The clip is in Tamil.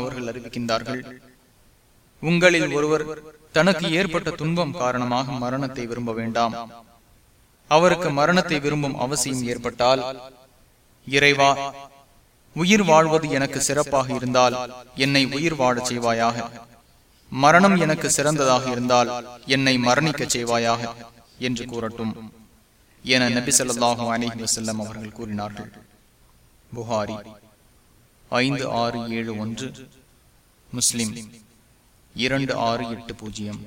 அவர்கள் அறிவிக்கின்றார்கள் உங்களில் ஒருவர் தனக்கு ஏற்பட்ட துன்பம் காரணமாக மரணத்தை விரும்ப வேண்டாம். அவருக்கு மரணத்தை விரும்பும் அவசியம் ஏற்பட்டால் இறைவா உயிர் வாழ்வது எனக்கு சிறப்பாக இருந்தால் என்னை உயிர் வாழச் செய்வாயாக. மரணம் எனக்கு சிறந்ததாக இருந்தால் என்னை மரணிக்கச் செய்வாயாக என்று கூறட்டும். என நபி சொல்லாஹு அலிஹி வசல்லம் அவர்கள் கூறினார்கள். புகாரி ஐந்து ஆறு ஏழு ஒன்று. முஸ்லிம் இரண்டு ஆறு எட்டு பூஜ்ஜியம்.